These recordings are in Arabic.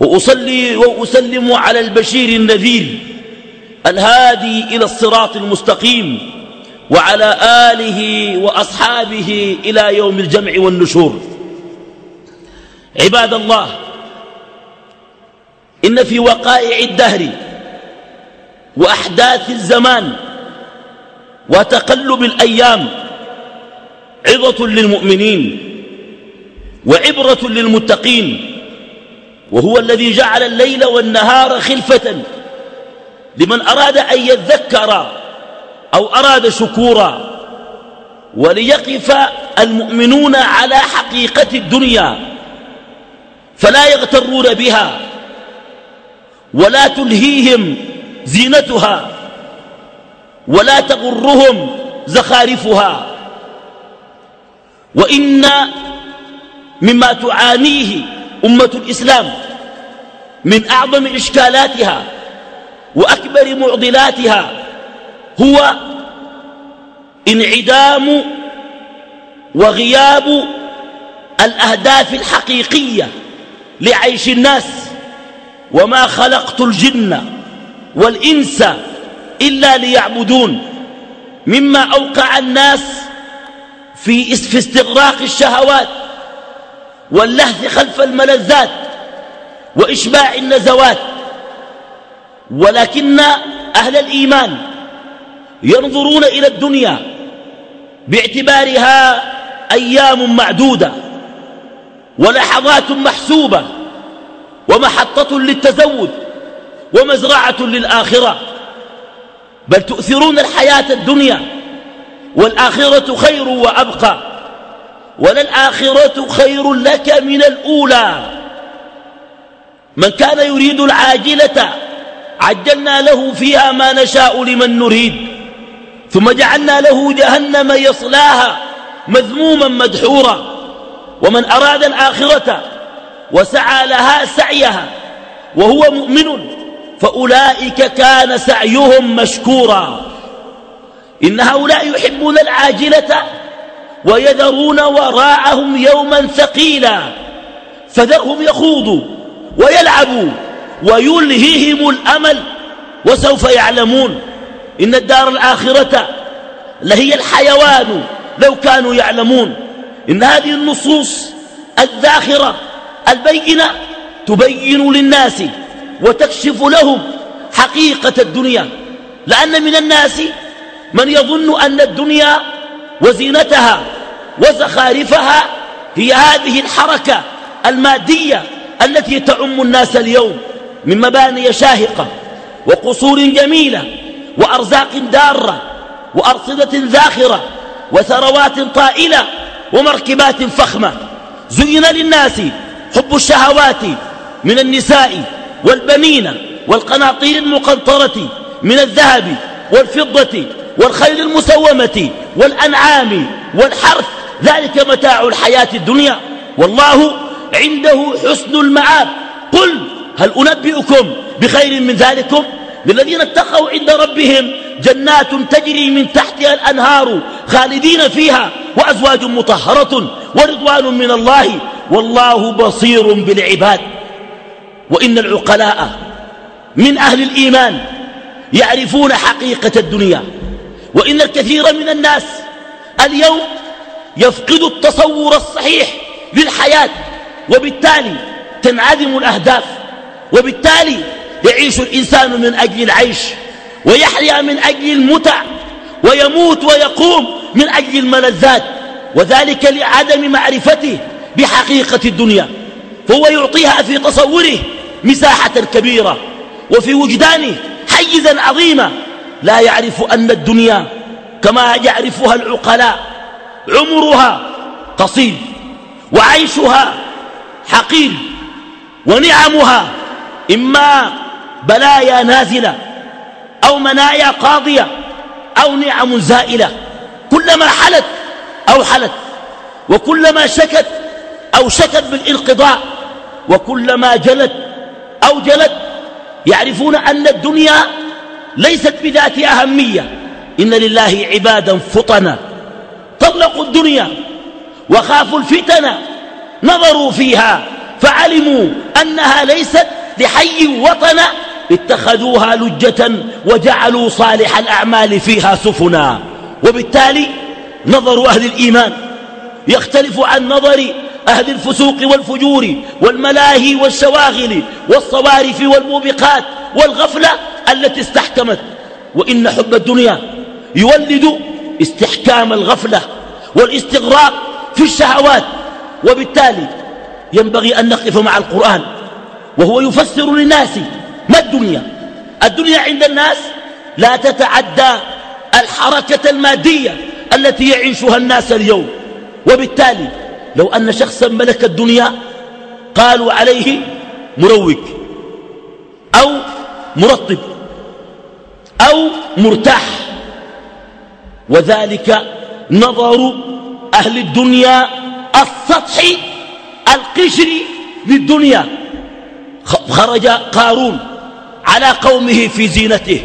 وأصلي وأسلم على البشير النذير الهادي إلى الصراط المستقيم وعلى آله وأصحابه إلى يوم الجمع والنشور. عباد الله إن في وقائع الدهر وأحداث الزمان وتقلب الأيام عظة للمؤمنين وعبرة للمتقين وهو الذي جعل الليل والنهار خلفة لمن أراد أن يذكر أو أراد شكورا وليقف المؤمنون على حقيقة الدنيا فلا يغترون بها ولا تلهيهم زينتها ولا تغرهم زخارفها وإن مما تعانيه أمة الإسلام من أعظم إشكالاتها وأكبر معضلاتها هو انعدام وغياب الأهداف الحقيقية لعيش الناس وما خلقت الجن والإنس إلا ليعبدون مما أوقع الناس في استغراق الشهوات واللهث خلف الملذات وإشباع النزوات ولكن أهل الإيمان ينظرون إلى الدنيا باعتبارها أيام معدودة ولحظات محسوبة ومحطة للتزود ومزرعة للآخرة. بل تؤثرون الحياة الدنيا والآخرة خير وأبقى. وللآخرة خير لك من الأولى. من كان يريد العاجلة عجلنا له فيها ما نشاء لمن نريد. ثم جعلنا له جهنم يصلاها مذموما مدحورا. ومن أراد الآخرة وسعى لها سعيها وهو مؤمن فأولئك كان سعيهم مشكورا. إن هؤلاء يحبون العاجلة ويذرون وراءهم يوما ثقيلا. فذرهم يخوضوا ويلعبوا ويلهيهم الأمل وسوف يعلمون إن الدار الآخرة لهي الحيوان لو كانوا يعلمون. إن هذه النصوص الذاخرة البينة تبين للناس وتكشف لهم حقيقة الدنيا. لأن من الناس من يظن أن الدنيا وزينتها وزخارفها هي هذه الحركة المادية التي تعم الناس اليوم من مباني شاهقة وقصور جميلة وأرزاق دارة وأرصدة ذاخرة وثروات طائلة ومركبات فخمة. زين للناس حب الشهوات من النساء والبنين والقناطير المقنطرة من الذهب والفضة والخيل المسومة والأنعام والحرث ذلك متاع الحياة الدنيا. والله عنده حسن المعاب قل هل أنبئكم بخير من ذلكم؟ للذين اتقوا عند ربهم جنات تجري من تحتها الأنهار خالدين فيها وأزواج مطهرة ورضوان من الله. والله بصير بالعباد. وإن العقلاء من أهل الإيمان يعرفون حقيقة الدنيا. وإن الكثير من الناس اليوم يفقد التصور الصحيح للحياة وبالتالي تنعدم الأهداف وبالتالي يعيش الإنسان من أجل العيش ويحيا من أجل المتع ويموت ويقوم من أجل الملذات وذلك لعدم معرفته بحقيقة الدنيا. فهو يعطيها في تصوره مساحة كبيرة وفي وجدانه حيزا عظيما لا يعرف أن الدنيا كما يعرفها العقلاء. عمرها قصير وعيشها حقير ونعمها إما بلايا نازلة أو منايا قاضية أو نعم زائلة. كلما حلت أو حلت وكلما شكت أو شكت بالانقضاء وكلما جلت أو جلت يعرفون أن الدنيا ليست بذات أهمية. إن لله عبادا فطنا. طلقوا الدنيا وخافوا الفتن. نظروا فيها فعلموا أنها ليست لحي وطن. اتخذوها لجة وجعلوا صالح الأعمال فيها سفنا. وبالتالي نظر أهل الإيمان. يختلف عن نظر أهل الفسوق والفجور والملاهي والشواغل والصوارف والموبقات والغفلة التي استحكمت. وإن حب الدنيا يولد استحكام الغفلة والاستغراق في الشهوات. وبالتالي ينبغي أن نقف مع القرآن وهو يفسر للناس ما الدنيا. الدنيا عند الناس لا تتعدى الحركة المادية التي يعيشها الناس اليوم. وبالتالي لو أن شخصا ملك الدنيا قالوا عليه مروق أو مرطب أو مرتاح وذلك نظر أهل الدنيا السطحي القشري للدنيا. خرج قارون على قومه في زينته.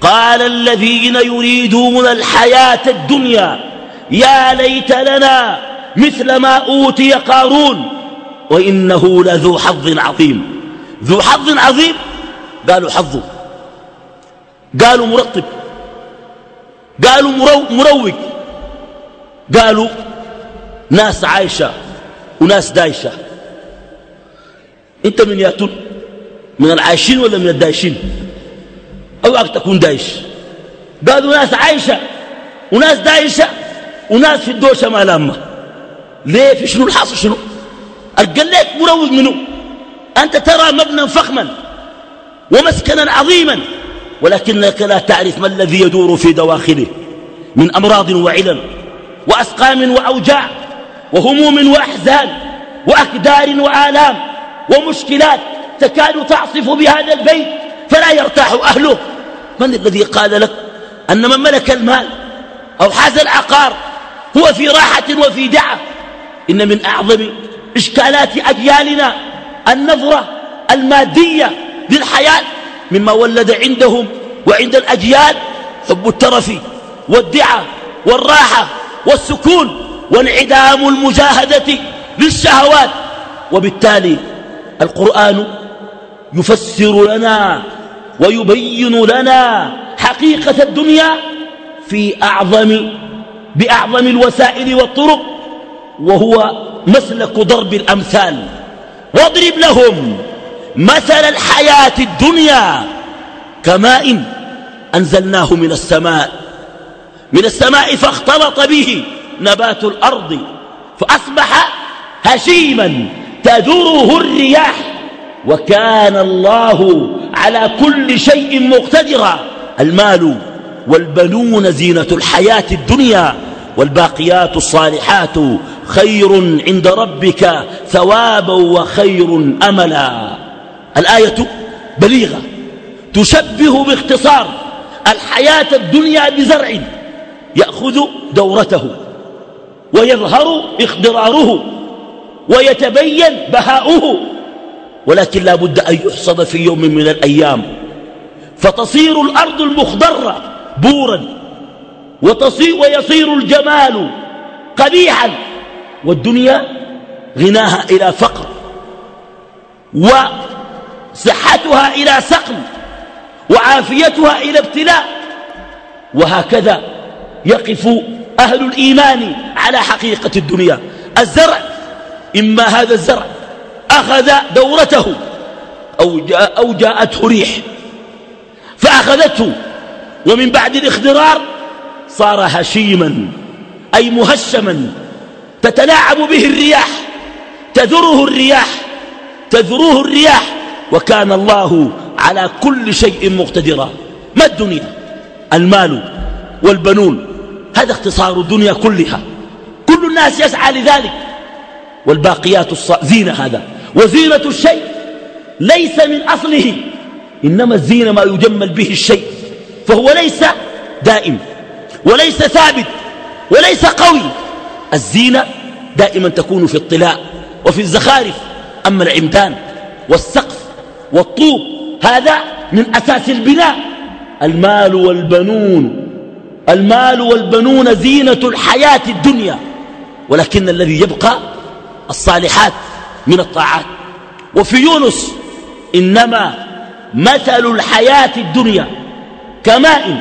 قال الذين يريدون الحياة الدنيا يا ليت لنا مثل ما أوتي قارون وإنه لذو حظ عظيم. ذو حظ عظيم؟ قالوا حظه. قالوا مرطب. قالوا مروق قالوا ناس عايشة وناس دايشة. أنت من ياتون؟ من العايشين ولا من الدايشين؟ أوعك تكون دايش. قالوا ناس عايشة وناس دايشة وناس في الدوشة ما لامة. ليه في شنو الحاصل شنو؟ قال لك مروج منه أنت ترى مبنى فخما ومسكنا عظيما ولكنك لا تعرف ما الذي يدور في دواخله من أمراض وعلل وأسقام وأوجاع وهموم وأحزان وأكدار وآلام ومشكلات تكاد تعصف بهذا البيت فلا يرتاح أهله. من الذي قال لك أن من ملك المال أو حاز العقار هو في راحة وفي دعة إن من أعظم إشكالات أجيالنا النظرة المادية للحياة مما ولد عندهم وعند الأجيال حب الترف والدعة والراحة والسكون وانعدام المجاهدة للشهوات وبالتالي القرآن يفسر لنا ويبين لنا حقيقة الدنيا في أعظم بأعظم الوسائل والطرق وهو مسلك ضرب الأمثال. واضرب لهم مثل الحياة الدنيا كماء أنزلناه من السماء. من السماء فاختلط به نبات الأرض فأصبح هشيما تدره الرياح. وكان الله على كل شيء مقتدرا. المال والبنون زينة الحياة الدنيا والباقيات الصالحات خير عند ربك ثوابا وخير أملا. الآية بليغة تشبه باختصار الحياة الدنيا بزرع يأخذ دورته ويظهر اخضراره ويتبين بهاؤه ولكن لا بد أن يحصد في يوم من الأيام. فتصير الأرض المخضرة بورا وتصير ويصير الجمال قبيحا. والدنيا غناها إلى فقر وصحتها إلى سقم وعافيتها إلى ابتلاء وهكذا يقف أهل الإيمان على حقيقة الدنيا. الزرع إما هذا الزرع أخذ دورته أو, جاء أو جاءته ريح فأخذته ومن بعد الاخضرار صار هشيما أي مهشما. تتلاعب به الرياح تذره الرياح تذروه الرياح وكان الله على كل شيء مقتدرا. ما الدنيا؟ المال والبنون. هذا اختصار الدنيا كلها. كل الناس يسعى لذلك. والباقيات زينة هذا. وزينة الشيء ليس من أصله. إنما الزينة ما يجمل به الشيء. فهو ليس دائم وليس ثابت وليس قوي. الزينة دائما تكون في الطلاء وفي الزخارف. أما العمدان والسقف والطوب هذا من أساس البناء. المال والبنون المال والبنون زينة الحياة الدنيا ولكن الذي يبقى الصالحات من الطاعات. وفي يونس إنما مثل الحياة الدنيا كماء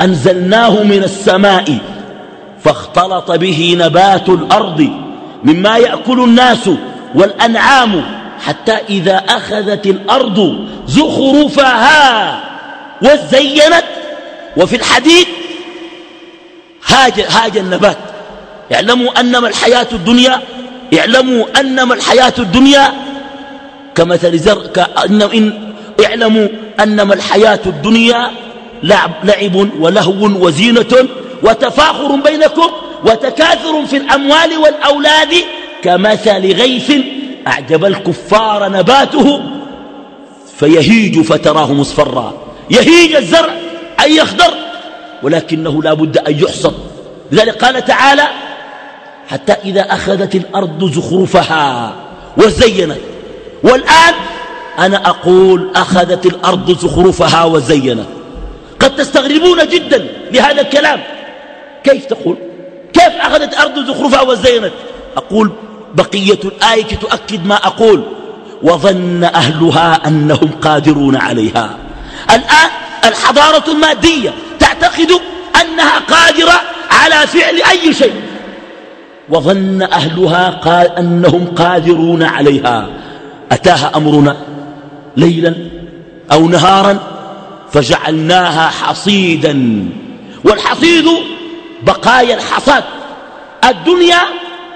أنزلناه من السماء. فاختلط به نبات الأرض مما يأكل الناس والأنعام حتى إذا أخذت الأرض زخرفها وزينت. وفي الحديث هاج, هاج النبات. اعلموا أنما الحياة الدنيا اعلموا أنما الحياة الدنيا كمثل زر كأن إن اعلموا أنما الحياة الدنيا لعب, لعب ولهو وزينة وتفاخر بينكم وتكاثر في الأموال والأولاد كمثل غيث أعجب الكفار نباته فيهيج فتراه مصفرا. يهيج الزرع أي يخضر ولكنه لا بد أن يحصد لذلك قال تعالى حتى إذا أخذت الأرض زخرفها وزينت. والآن أنا أقول أخذت الأرض زخرفها وزينت. قد تستغربون جدا لهذا الكلام. كيف تقول؟ كيف أخذت الأرض زخرفها وزينت؟ أقول بقية الآية تؤكد ما أقول. وظن أهلها أنهم قادرون عليها. الآن الحضارة المادية تعتقد أنها قادرة على فعل أي شيء. وظن أهلها قال أنهم قادرون عليها. أتاها أمرنا ليلا أو نهارا فجعلناها حصيدا. والحصيد بقايا الحصاد. الدنيا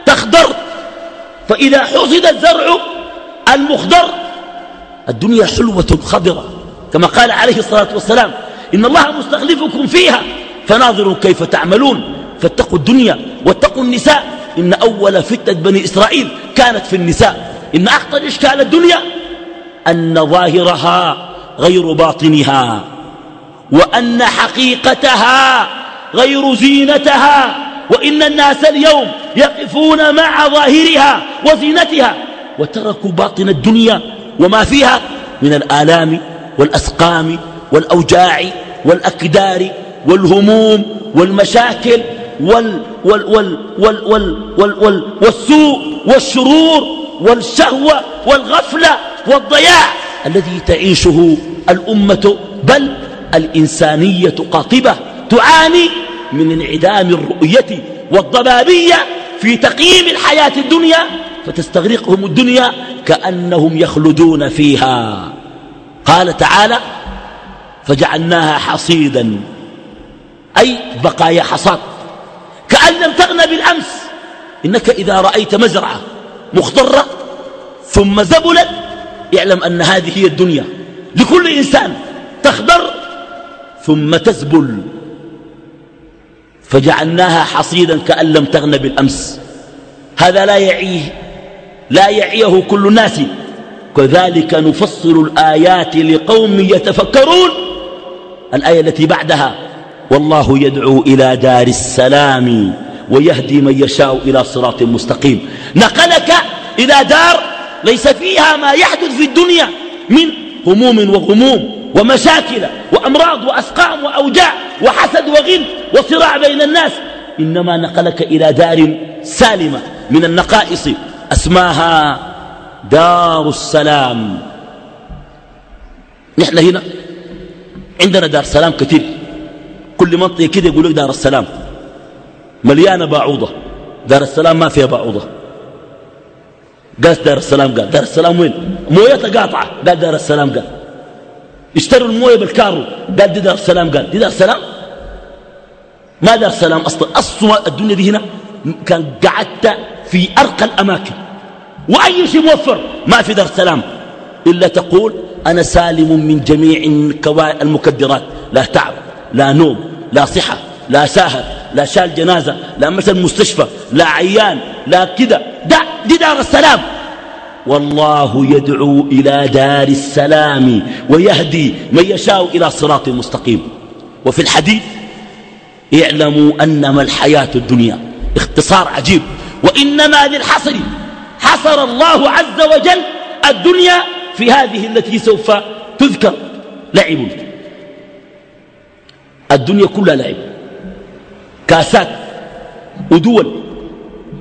تخضر فإذا حصد الزرع المخضر الدنيا حلوة خضرة. كما قال عليه الصلاة والسلام إن الله مستخلفكم فيها فناظروا كيف تعملون. فاتقوا الدنيا واتقوا النساء. إن أول فتنة بني إسرائيل كانت في النساء. إن أخطر إشكال الدنيا أن ظاهرها غير باطنها وأن حقيقتها غير زينتها وإن الناس اليوم يقفون مع ظاهرها وزينتها وتركوا باطن الدنيا وما فيها من الآلام والأسقام والأوجاع والأكدار والهموم والمشاكل وال وال وال وال وال وال وال والسوء والشرور والشهوة والغفلة والضياع الذي تعيشه الأمة بل الإنسانية قاطبة. تعاني من انعدام الرؤية والضبابية في تقييم الحياة الدنيا فتستغرقهم الدنيا كأنهم يخلدون فيها. قال تعالى فجعلناها حصيدا أي بقايا حصاد. كأن لم تغن بالأمس إنك إذا رأيت مزرعة مخضرة ثم زبلت اعلم أن هذه هي الدنيا. لكل إنسان تخضر ثم تزبل. فجعلناها حصيدا كأن لم تغن بالأمس. هذا لا يعيه لا يعيه كل الناس. كذلك نفصل الآيات لقوم يتفكرون. الآية التي بعدها والله يدعو إلى دار السلام ويهدي من يشاء إلى صراط مستقيم. نقلك إلى دار ليس فيها ما يحدث في الدنيا من هموم وغموم ومشاكل وأمراض وأسقام وأوجاع. وحسد وغل وصراع بين الناس إنما نقلك إلى دار سالمة من النقائص أسماها دار السلام. نحن هنا عندنا دار سلام كثير. كل منطقة كده يقول لك دار السلام. مليانة باعوضة دار السلام ما فيها باعوضة قال دار السلام قال دار السلام وين؟ مويتها قاطعة. قال دار السلام قال. اشتروا الموية بالكارو. قال دي دار السلام قال دي دار السلام. ما دار السلام أصلا أصلا الدنيا دي هنا كان قعدت في أرقى الأماكن. وأي شيء موفر ما في دار السلام إلا تقول أنا سالم من جميع المكدرات. لا تعب لا نوم لا صحة لا ساهر لا شال جنازة لا مثل مستشفى لا عيان لا كده. دي دار السلام. والله يدعو إلى دار السلام ويهدي من يشاء إلى صراط مستقيم. وفي الحديث اعلموا أنما الحياة الدنيا. اختصار عجيب. وإنما للحصر. حصر الله عز وجل الدنيا في هذه التي سوف تذكر. لعب. الدنيا كلها لعب. كاسات ودول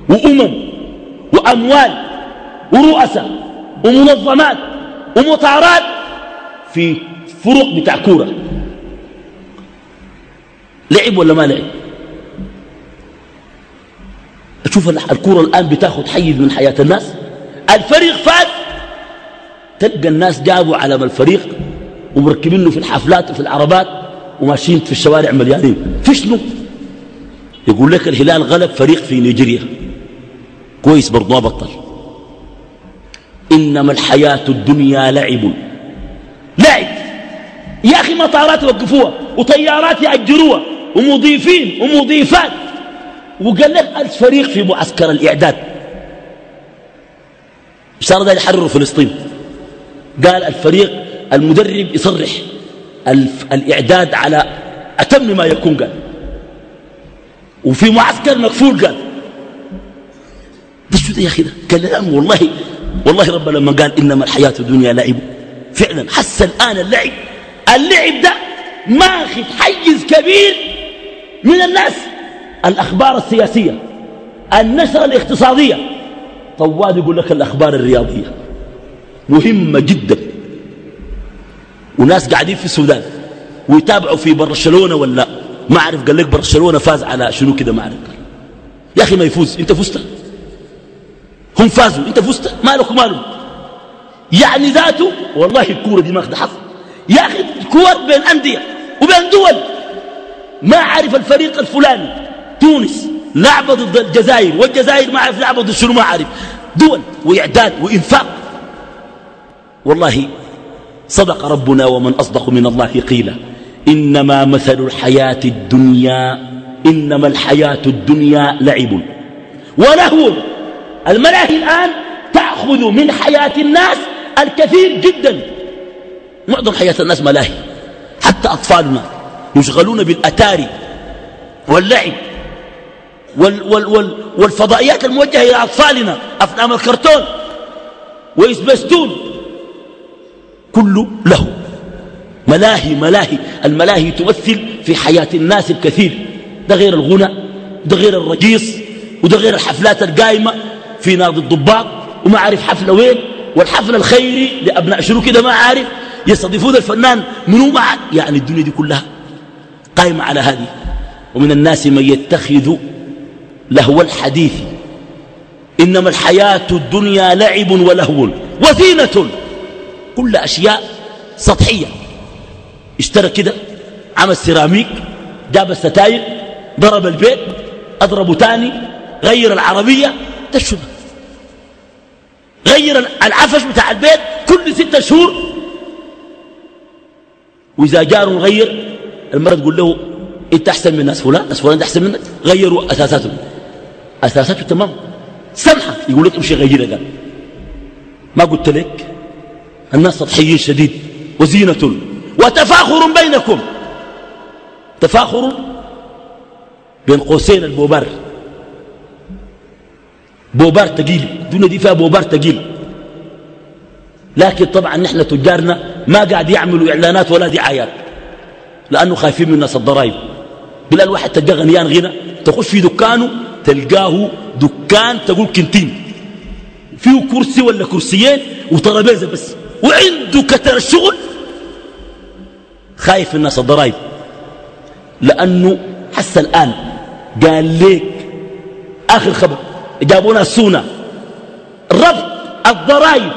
وأمم وأموال ورؤساء ومنظمات ومطارات في فرق بتاع كورة. لعب ولا ما لعب؟ شوف الكورة الآن بتاخذ حيز من حياة الناس. الفريق فات تلقى الناس جابوا علم الفريق ومركبينه في الحفلات وفي العربات وماشيين في الشوارع مليانين. في شنو؟ يقول لك الهلال غلب فريق في نيجيريا. كويس برضو بطل. إنما الحياة الدنيا لعب. لعب. يا أخي مطارات يوقفوها وطيارات يأجروها. ومضيفين ومضيفات. وقال لك ألف فريق في معسكر الإعداد. صار ده يحرروا فلسطين. قال الفريق المدرب يصرح الإعداد على أتم ما يكون قال. وفي معسكر مقفول قال. شو ده يا أخي ده؟ كلام والله والله رب لما قال إنما الحياة الدنيا لعب. فعلا حس الآن اللعب. اللعب ده ماخذ حيز كبير من الناس الأخبار السياسية النشرة الاقتصادية. طوال يقول لك الأخبار الرياضية مهمة جدا. وناس قاعدين في السودان ويتابعوا في برشلونة ولا ما أعرف قال لك برشلونة فاز على شنو كده؟ ما أعرف. يا أخي ما يفوز. أنت فزت. هم فازوا. أنت فزت. مالك ومالهم يعني ذاته والله الكورة دي ماخذ حظ. يا أخي كور بين أندية وبين دول. ما عارف الفريق الفلاني. تونس لعبة ضد الجزائر والجزائر ما عارف لعبة ضد شنو ما عارف دول وإعداد وإنفاق. والله صدق ربنا ومن أصدق من الله قيلا. إنما مثل الحياة الدنيا إنما الحياة الدنيا لعب. ولهو. الملاهي الآن تأخذ من حياة الناس الكثير جدا. معظم حياة الناس ملاهي. حتى أطفالنا. يشغلون بالأتاري واللعب وال وال وال والفضائيات الموجهة إلى أطفالنا أفلام الكرتون ويسبستون. كله له ملاهي ملاهي الملاهي تمثل في حياة الناس الكثير. ده غير الغنى ده غير الرجيص وده غير الحفلات القايمة في نادي الضباط. وما عارف حفلة وين والحفل الخيري لأبناء شنو كده ما عارف يستضيفون الفنان منو معك يعني الدنيا دي كلها قائمة على هذه. ومن الناس من يتخذ لهو الحديث. إنما الحياة الدنيا لعب ولهو وزينة. كل أشياء سطحية. اشترى كده عمل سيراميك جاب الستاير ضرب البيت أضربه تاني غير العربية. شهور غير العفش بتاع البيت كل ستة شهور. وإذا جار غير المرة تقول له إنت أحسن من ناس فلان ناس فلان أحسن منك غيروا اساساته أساساته تمام. سمحه يقول لك امشي غيرها قال ما قلت لك؟ الناس سطحيين شديد. وزينة. وتفاخر بينكم. تفاخر بين قوسين البوبر بوبار تقيل. الدنيا دي فيها بوبار تقيل. لكن طبعا نحن تجارنا ما قاعد يعملوا إعلانات ولا دعايات. لأنه خايفين من الناس الضرائب بلا الواحد تلقى غنيان غنى تخش في دكانه تلقاه دكان تقول كنتين. فيه كرسي ولا كرسيين؟ وطرابيزه بس. وعنده كتر الشغل خايف الناس الضرائب لأنه حس الآن قال ليك آخر خبر جابونا السونة ربط الضرائب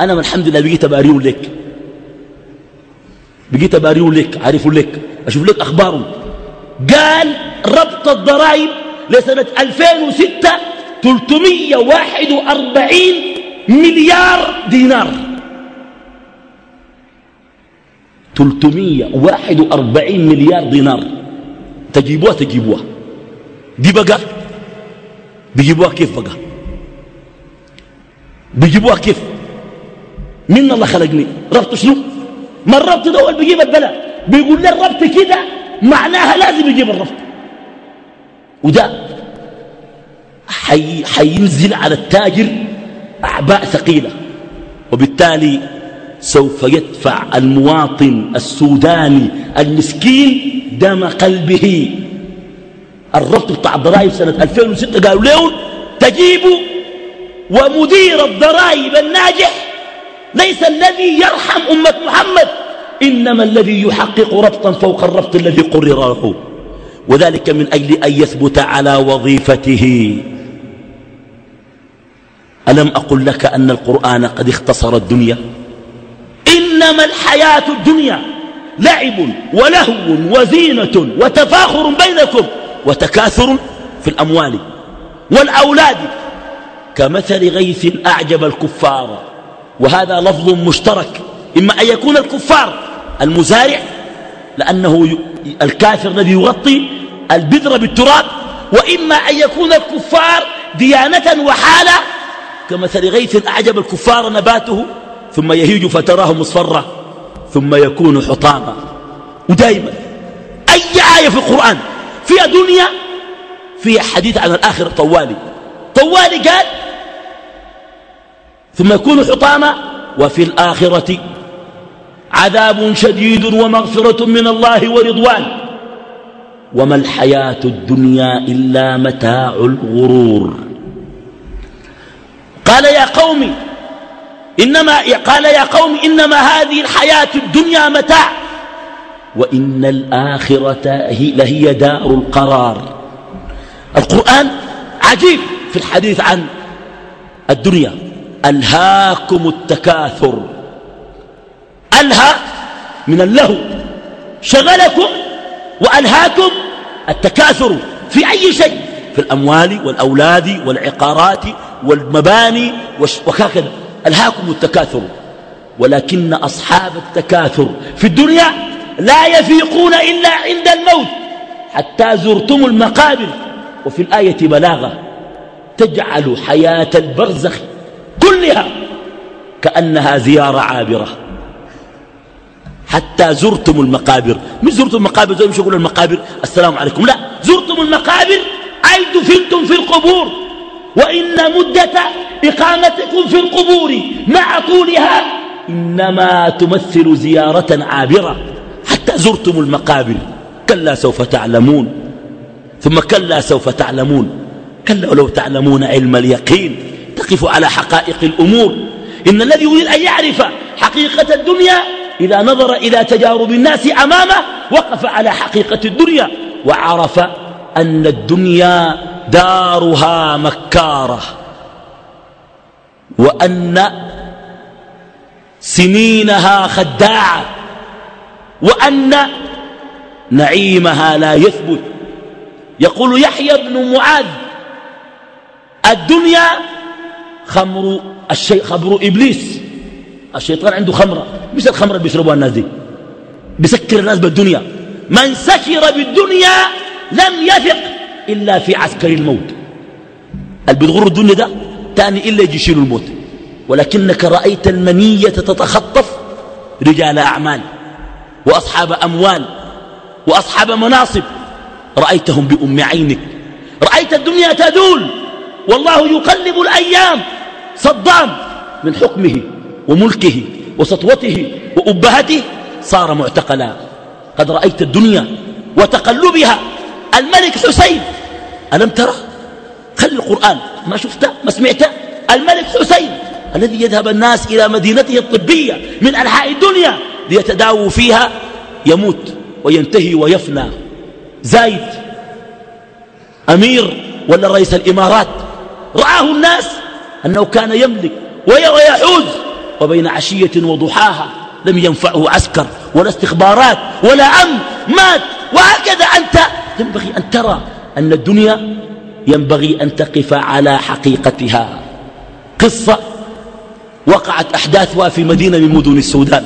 أنا من الحمد لله بقيت أباريه لك بقيت أباريه لك عارف لك أشوف لك أخبارهم قال ربط الضرائب لسنة 2006 341 مليار دينار. 341 مليار دينار. تجيبوها تجيبوها. دي بقى؟ بيجيبوها كيف بقى؟ بيجيبوها كيف؟ من الله خلقني؟ ربط شنو؟ ما الربط ده؟ هو اللي بيجيب البلاء. بيقول لي الربط كده معناها لازم يجيب الربط. وده حي حينزل على التاجر أعباء ثقيلة. وبالتالي سوف يدفع المواطن السوداني المسكين دم قلبه. الربط بتاع الضرائب سنة 2006 قالوا له تجيبوا ومدير الضرائب الناجح ليس الذي يرحم أمة محمد إنما الذي يحقق ربطا فوق الربط الذي قرر له وذلك من أجل أن يثبت على وظيفته. ألم أقل لك أن القرآن قد اختصر الدنيا؟ إنما الحياة الدنيا لعب ولهو وزينة وتفاخر بينكم وتكاثر في الأموال والأولاد. كمثل غيث أعجب الكفار. وهذا لفظ مشترك. إما أن يكون الكفار المزارع لأنه الكافر الذي يغطي البذر بالتراب وإما أن يكون الكفار ديانة وحالة كمثل غيث أعجب الكفار نباته ثم يهيج فتراه مصفرة ثم يكون حطاما. ودائما أي آية في القرآن فيها دنيا فيها حديث عن الآخرة طوالي. طوالي قال ثم يكون حطاما وفي الآخرة عذاب شديد ومغفرة من الله ورضوان. وما الحياة الدنيا إلا متاع الغرور. قال يا قوم إنما قال يا قوم إنما هذه الحياة الدنيا متاع. وإن الآخرة هي لهي دار القرار. القرآن عجيب في الحديث عن الدنيا. ألهاكم التكاثر. ألهى من اللهو. شغلكم وألهاكم التكاثر في أي شيء؟ في الأموال والأولاد والعقارات والمباني وهكذا ألهاكم التكاثر. ولكن أصحاب التكاثر في الدنيا لا يفيقون إلا عند الموت. حتى زرتم المقابر. وفي الآية بلاغة تجعل حياة البرزخ كلها كأنها زيارة عابرة. حتى زرتم المقابر. مش زرتم المقابر زي مش يقول المقابر السلام عليكم. لا زرتم المقابر أي دفنتم في القبور. وإن مدة إقامتكم في القبور مع طولها إنما تمثل زيارة عابرة. حتى زرتم المقابر. كلا سوف تعلمون. ثم كلا سوف تعلمون. كلا ولو تعلمون علم اليقين. تقف على حقائق الأمور. إن الذي يريد أن يعرف حقيقة الدنيا إذا نظر إلى تجارب الناس أمامه وقف على حقيقة الدنيا وعرف أن الدنيا دارها مكارة وأن سنينها خداعة وأن نعيمها لا يثبت. يقول يحيى بن معاذ الدنيا خمر الشيء خمر إبليس. الشيطان عنده خمرة. مش الخمرة اللي بيشربوها الناس دي. بيسكر الناس بالدنيا. من سكر بالدنيا لم يثق إلا في عسكر الموت. اللي بتغر الدنيا ده؟ تاني إلا يجي يشيل الموت. ولكنك رأيت المنية تتخطف رجال أعمال وأصحاب أموال وأصحاب مناصب. رأيتهم بأم عينك. رأيت الدنيا تدول. والله يقلب الأيام. صدام من حكمه وملكه وسطوته وأبهته صار معتقلا. قد رأيت الدنيا وتقلبها. الملك حسين ألم ترى خلي القرآن. ما شفته؟ ما سمعته؟ الملك حسين الذي يذهب الناس إلى مدينته الطبية من أنحاء الدنيا ليتداووا فيها. يموت وينتهي ويفنى. زايد أمير ولا رئيس الإمارات؟ رآه الناس أنه كان يملك ويحوز. وبين عشية وضحاها لم ينفعه عسكر ولا استخبارات ولا أمن. مات. وهكذا أنت. ينبغي أن ترى أن الدنيا ينبغي أن تقف على حقيقتها. قصة وقعت أحداثها في مدينة من مدن السودان.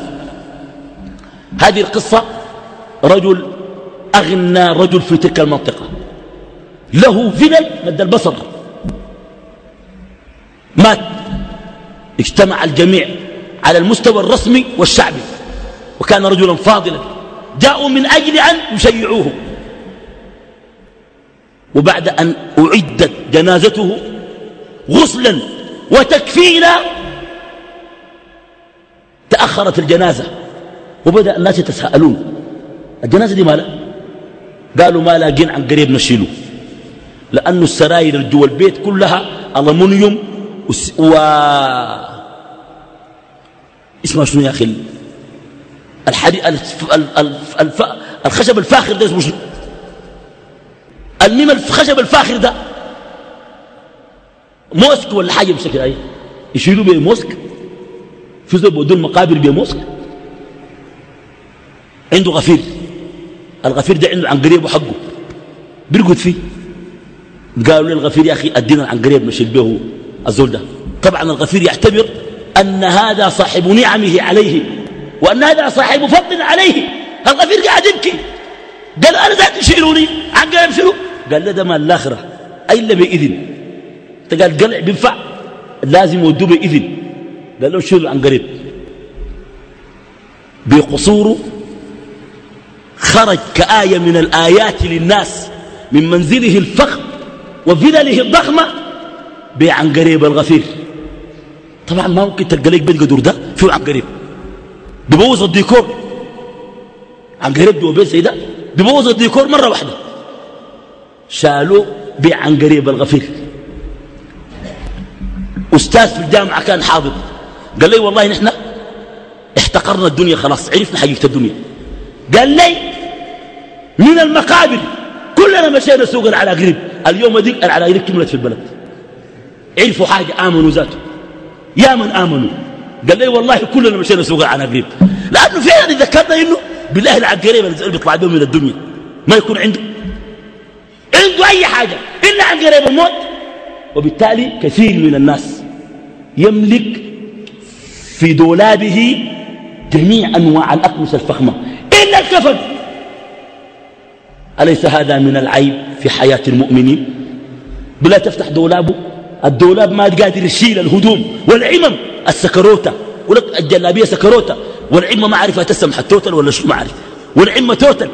هذه القصة رجل أغنى رجل في تلك المنطقة. له فلل مد البصر. مات. اجتمع الجميع على المستوى الرسمي والشعبي وكان رجلا فاضلا. جاءوا من أجل أن يشيعوه وبعد أن أعدت جنازته غسلا وتكفينا تأخرت الجنازة. وبدأ الناس يتساءلون الجنازة دي مالا؟ قالوا ما لاقين عن قريب نشيله لأنه السراير جوا البيت كلها ألمنيوم و اسمها شنو يا أخي؟ الحدي... الف... الف... الف... الخشب الفاخر ده اسمه شنو؟ الميم الخشب الفاخر ده. موسك ولا حاجة بشكل أي؟ يشيلوا بيه موسك. في زول مقابر بيه موسك. عنده غفير. الغفير ده عنده عنقريب وحقه بيرقد فيه. قالوا لي الغفير يا أخي أدينا العنقريب نشيل به الزول ده. طبعا الغفير يعتبر أن هذا صاحب نعمه عليه وأن هذا صاحب فضل عليه. الغفير قاعد يبكي. قال أنا ذات تشيلوني عن قلب شنو قال له ده مال الآخرة. إلا بإذن. قال قلع بينفع. لازم يودوه بإذن. قال له شيلوا عن قريب. بقصوره خرج كآية من الآيات للناس من منزله الفخم وفلله الضخمة بعنقريب الغفير. طبعا ما ممكن تلقى لك بيت قدور ده فيه عنقريب. بيبوظ الديكور. عنقريب جوا بيت ده بيبوظ الديكور مرة واحدة. شالوه بعنقريب الغفير. أستاذ في الجامعة كان حاضر. قال لي والله نحن احتقرنا الدنيا خلاص عرفنا حقيقة الدنيا. قال لي من المقابر كلنا مشينا سوق على قريب. اليوم دي على قريب كملت في البلد. عرفوا حاجة آمنوا ذاته. يا من آمنوا. قال لي والله كلنا مشينا سوق قريب. لأنه فعلا ذكرنا إنه بالله العقريب اللي بيطلع بهم من الدنيا؟ ما يكون عنده. عنده أي حاجة. إلا عن قريب الموت. وبالتالي كثير من الناس يملك في دولابه جميع أنواع الأقمصة الفخمة. إلا الكفن. أليس هذا من العيب في حياة المؤمنين؟ بلا تفتح دولابه الدولاب ما قادر يشيل الهدوم والعمم السكروتة. ولك الجلابية سكروتة. والعمة ما عارفة تسمح التوتل ولا شو ما عارف والعمة توتل.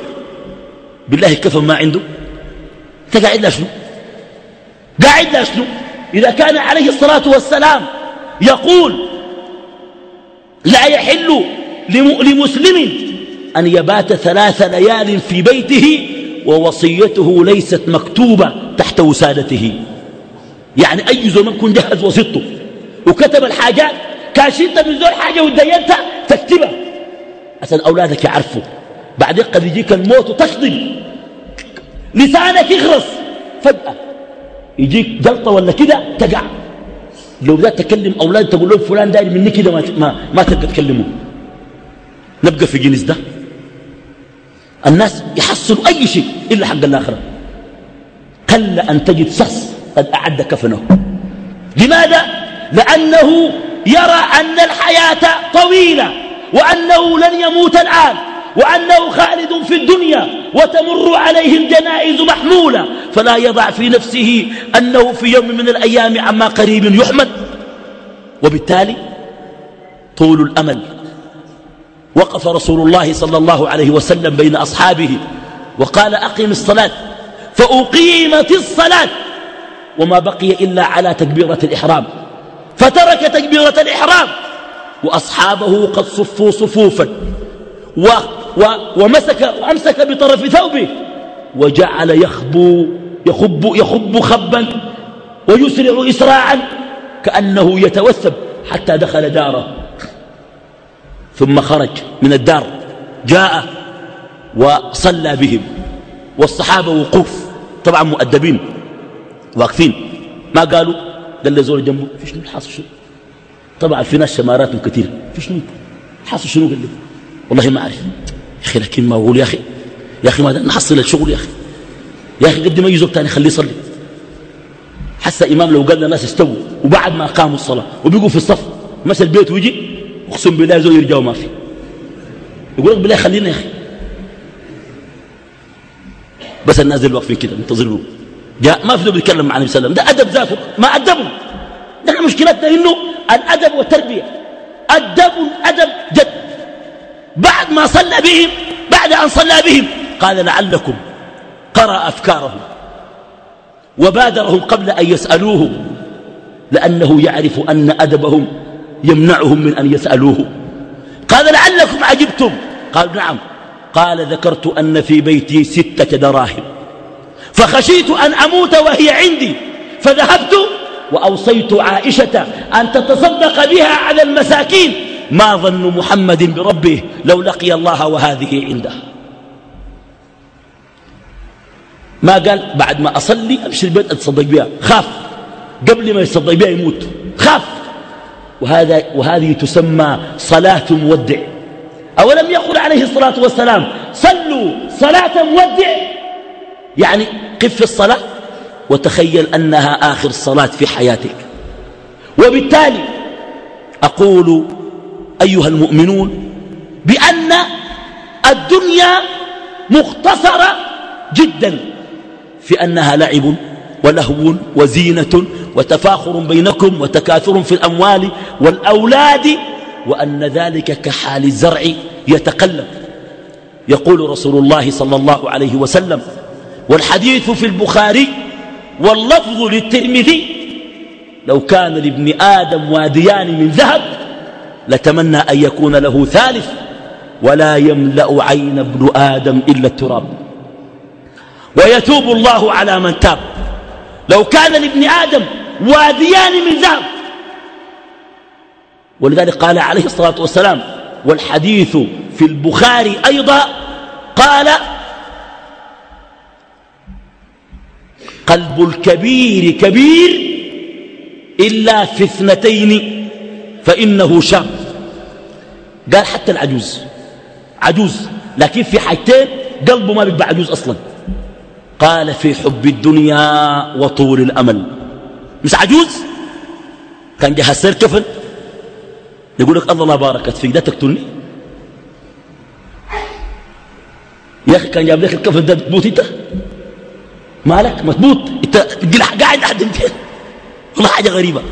بالله كفن ما عنده. انت قاعد لا شنو؟ قاعد لا شنو؟ إذا كان عليه الصلاة والسلام يقول لا يحل لمسلم أن يبات ثلاث ليال في بيته ووصيته ليست مكتوبة تحت وسادته. يعني أي زول ممكن جهز وسيطته وكتب الحاجات. كان شلت من زول حاجة ودينتها تكتبها. عشان أولادك يعرفوا. بعدين قد يجيك الموت وتصدم لسانك يخرس فجأة يجيك جلطة ولا كده تقع. لو بدأت تكلم أولاد تقول لهم فلان داير مني كده ما, ما, ما تقدر تكلمه. نبقى في جنس ده. الناس يحصلوا أي شيء إلا حق الآخرة. قل أن تجد شخص قد أعد كفنه. لماذا؟ لأنه يرى أن الحياة طويلة وأنه لن يموت الآن وأنه خالد في الدنيا وتمر عليه الجنائز محمولة. فلا يضع في نفسه أنه في يوم من الأيام عما قريب يحمد. وبالتالي طول الأمل وقف رسول الله صلى الله عليه وسلم بين أصحابه وقال أقم الصلاة فأقيمت الصلاة. وما بقي إلا على تكبيرة الإحرام. فترك تكبيرة الإحرام. وأصحابه قد صفوا صفوفا. و و ومسك وأمسك بطرف ثوبه. وجعل يخبو يخب, يخب خبا. ويسرع إسراعا. كأنه يتوثب حتى دخل داره. ثم خرج من الدار. جاء وصلى بهم. والصحابة وقوف. طبعا مؤدبين. واقفين. ما قالوا؟ قال له زول جنبه في شنو الحاصل شنو؟ طبعا في ناس شماراتهم كثير في شنو حاصل شنو؟ قال لي. والله ما أعرف. يا أخي لكن ما أقول يا أخي يا أخي ما نحصل الشغل يا أخي. يا أخي قد ما يزوج تاني خليه يصلي. حتى إمام لو قال للناس استووا وبعد ما قاموا الصلاة وبيقوا في الصف مشى البيت ويجي أقسم بالله زول يرجعوا ما في. يقول لك بالله خلينا يا أخي. بس الناس دي واقفين كده منتظرين جاء ما في بيتكلم مع النبي صلى الله عليه وسلم. ده أدب ذاته ما أدبهم نحن مشكلتنا إنه الأدب والتربية. أدب أدب جد. بعد ما صلى بهم بعد أن صلى بهم قال لعلكم قرأ أفكارهم وبادرهم قبل أن يسألوه لأنه يعرف أن أدبهم يمنعهم من أن يسألوه. قال لعلكم عجبتم قال نعم. قال ذكرت أن في بيتي ستة دراهم. فخشيت أن أموت وهي عندي فذهبت وأوصيت عائشة أن تتصدق بها على المساكين. ما ظن محمد بربه لو لقي الله وهذه عنده. ما قال؟ بعد ما أصلي أمشي البيت أتصدق بها. خاف. قبل ما يتصدق بها يموت. خاف. وهذا وهذه تسمى صلاة مودع. أولم يقل عليه الصلاة والسلام صلوا صلاة مودع. يعني قف في الصلاة وتخيل أنها آخر صلاة في حياتك. وبالتالي أقول أيها المؤمنون بأن الدنيا مختصرة جدا في أنها لعب ولهو وزينة وتفاخر بينكم وتكاثر في الأموال والأولاد وأن ذلك كحال الزرع يتقلب. يقول رسول الله صلى الله عليه وسلم والحديث في البخاري واللفظ للترمذي لو كان لابن آدم واديان من ذهب لتمنى أن يكون له ثالث ولا يملأ عين ابن آدم إلا التراب. ويتوب الله على من تاب. لو كان لابن آدم واديان من ذهب. ولذلك قال عليه الصلاة والسلام والحديث في البخاري أيضا قال قلب الكبير كبير إلا في اثنتين فإنه شاب. قال حتى العجوز عجوز لكن في حاجتين قلبه ما بيبقى عجوز أصلا. قال في حب الدنيا وطول الأمل. مش عجوز؟ كان جه السير كفن يقول لك الله باركت فيك ده تقتلني؟ يا أخي كان جاب لك الكفن ده تموت انت مالك متموت انت قاعد لحد انتين والله حاجة غريبة.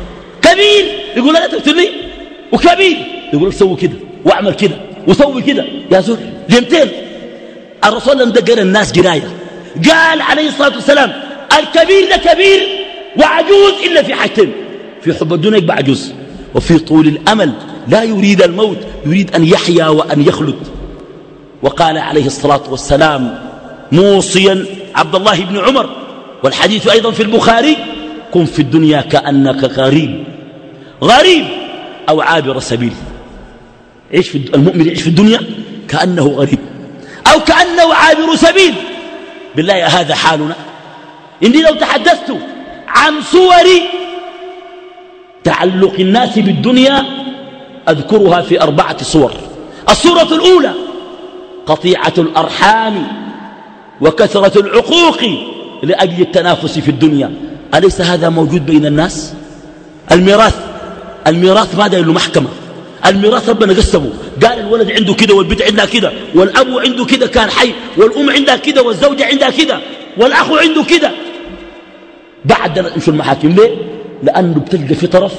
كبير. يقول لا تقتلني وكبير. يقول لك سوي كده واعمل كده وسوي كده. يا زول ليمتين الرسول لم دقر الناس جرايه قال عليه الصلاة والسلام الكبير ده كبير وعجوز إلا في حاجتين. في حب الدنيا يبقى عجوز. وفي طول الأمل لا يريد الموت يريد أن يحيا وأن يخلد. وقال عليه الصلاة والسلام موصيا عبد الله بن عمر والحديث أيضا في البخاري كن في الدنيا كأنك غريب غريب أو عابر سبيل. عيش في المؤمن يعيش في الدنيا كأنه غريب أو كأنه عابر سبيل. بالله هذا حالنا. إني لو تحدثت عن صور تعلق الناس بالدنيا أذكرها في أربعة صور. الصورة الأولى قطيعة الأرحام. وكثرة العقوق لأجل التنافس في الدنيا. أليس هذا موجود بين الناس؟ الميراث الميراث ما له محكمة الميراث ربنا قسمه. قال الولد عنده كده والبنت عندها كده والأب عنده كده كان حي والأم عندها كده والزوجة عندها كده والأخ عنده كده. بعد نمشوا المحاكم؟ ليه؟ لأنه بتلقى في طرف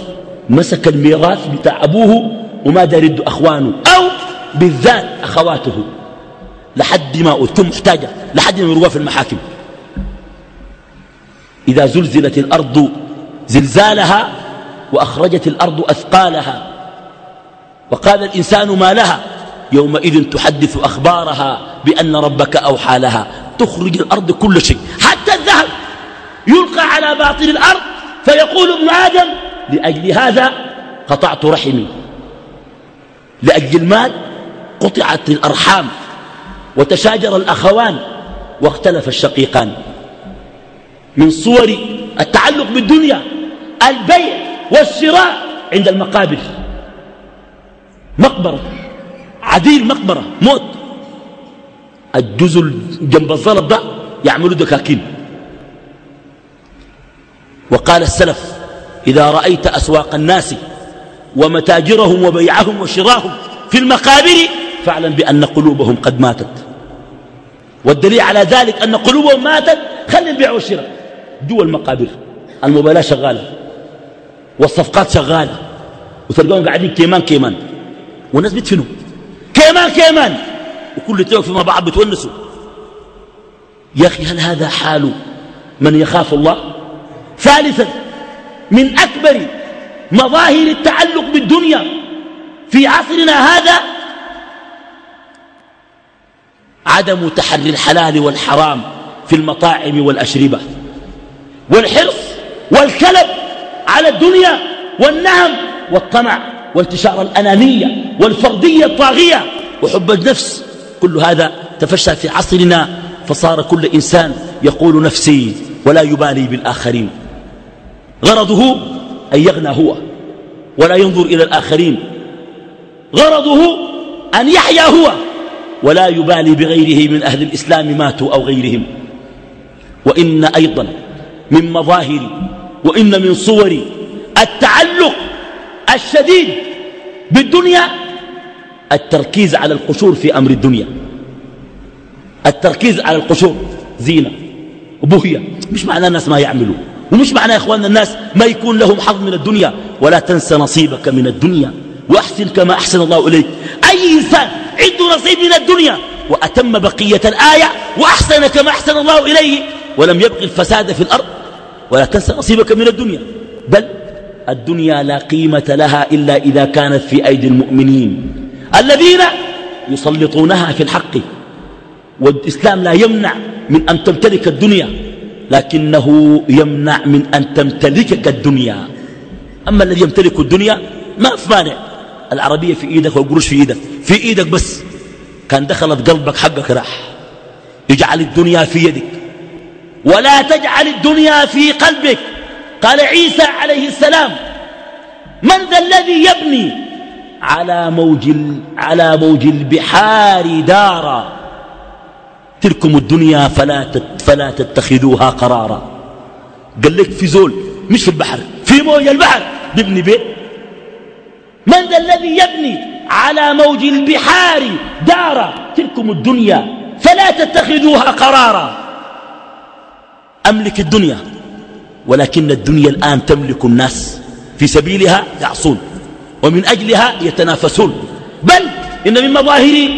مسك الميراث بتاع أبوه وما دار أخوانه أو بالذات أخواته. لحد ما تكون محتاجة لحد ما يروها في المحاكم. إذا زلزلت الأرض زلزالها وأخرجت الأرض أثقالها وقال الإنسان ما لها يومئذ تحدث أخبارها بأن ربك أوحى لها. تخرج الأرض كل شيء حتى الذهب يلقى على باطن الأرض فيقول ابن آدم لأجل هذا قطعت رحمي لأجل المال قطعت الأرحام. وتشاجر الأخوان واختلف الشقيقان من صور التعلق بالدنيا البيع والشراء عند المقابر. مقبرة عديل مقبرة موت. الجزء جنب الزلط ده يعملوا دكاكين. وقال السلف إذا رأيت أسواق الناس ومتاجرهم وبيعهم وشراهم في المقابر فاعلم بأن قلوبهم قد ماتت. والدليل على ذلك أن قلوبهم ماتت. خلي البيع والشراء. جوا المقابر. الموبايلات شغالة. والصفقات شغالة. وتلقاهم قاعدين كيمان كيمان. والناس بيدفنوا. كيمان كيمان. وكل تيوم فيما بعض بتونسوا. يا أخي هل هذا حال من يخاف الله؟ ثالثا من أكبر مظاهر التعلق بالدنيا في عصرنا هذا عدم تحري الحلال والحرام في المطاعم والأشربة والحرص والكلب على الدنيا والنهم والطمع وانتشار الأنانية والفردية الطاغية وحب النفس. كل هذا تفشى في عصرنا فصار كل إنسان يقول نفسي ولا يبالي بالآخرين. غرضه أن يغنى هو ولا ينظر إلى الآخرين. غرضه أن يحيا هو ولا يبالي بغيره من أهل الإسلام ماتوا أو غيرهم. وإن أيضا من مظاهر وإن من صور التعلق الشديد بالدنيا التركيز على القشور في أمر الدنيا. التركيز على القشور زينة وبهية مش معنى الناس ما يعملوا ومش معنى يا إخواننا الناس ما يكون لهم حظ من الدنيا. ولا تنسى نصيبك من الدنيا وأحسن كما أحسن الله إليك. أي إنسان عنده نصيب من الدنيا وأتم بقية الآية وأحسن كما أحسن الله إليه ولم يبقي الفساد في الأرض ولا تنسى نصيبك من الدنيا. بل الدنيا لا قيمة لها إلا إذا كانت في أيدي المؤمنين الذين يسلطونها في الحق. والإسلام لا يمنع من أن تمتلك الدنيا لكنه يمنع من أن تمتلكك الدنيا. أما الذي يمتلك الدنيا ما في مانع. العربية في إيدك والقروش في إيدك. في إيدك بس. كان دخلت قلبك حقك راح. اجعل الدنيا في يدك. ولا تجعل الدنيا في قلبك. قال عيسى عليه السلام من ذا الذي يبني على موج, على موج البحار دارا؟ تلكم الدنيا فلا, فلا تتخذوها قرارا. قال لك في زول مش في البحر في موج البحر. بيبني بيت. من ذا الذي يبني على موج البحار دارا تلكم الدنيا فلا تتخذوها قرارا. أملك الدنيا ولكن الدنيا الآن تملك الناس. في سبيلها يعصون ومن أجلها يتنافسون. بل إن من مظاهر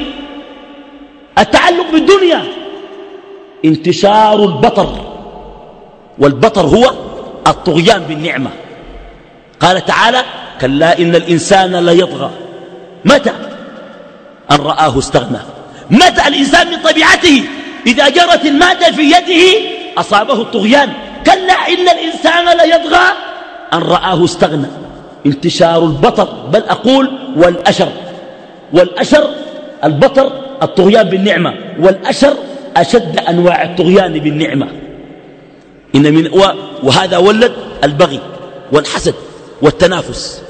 التعلق بالدنيا انتشار البطر والبطر هو الطغيان بالنعمة. قال تعالى كلا إن الإنسان ليطغى متى؟ أن رآه استغنى. متى الإنسان من طبيعته؟ إذا جرت المادة في يده أصابه الطغيان. كلا إن الإنسان ليطغى أن رآه استغنى. انتشار البطر. بل أقول والأشر. والأشر البطر الطغيان بالنعمة. والأشر أشد أنواع الطغيان بالنعمة. إن من وهذا ولد البغي والحسد والتنافس.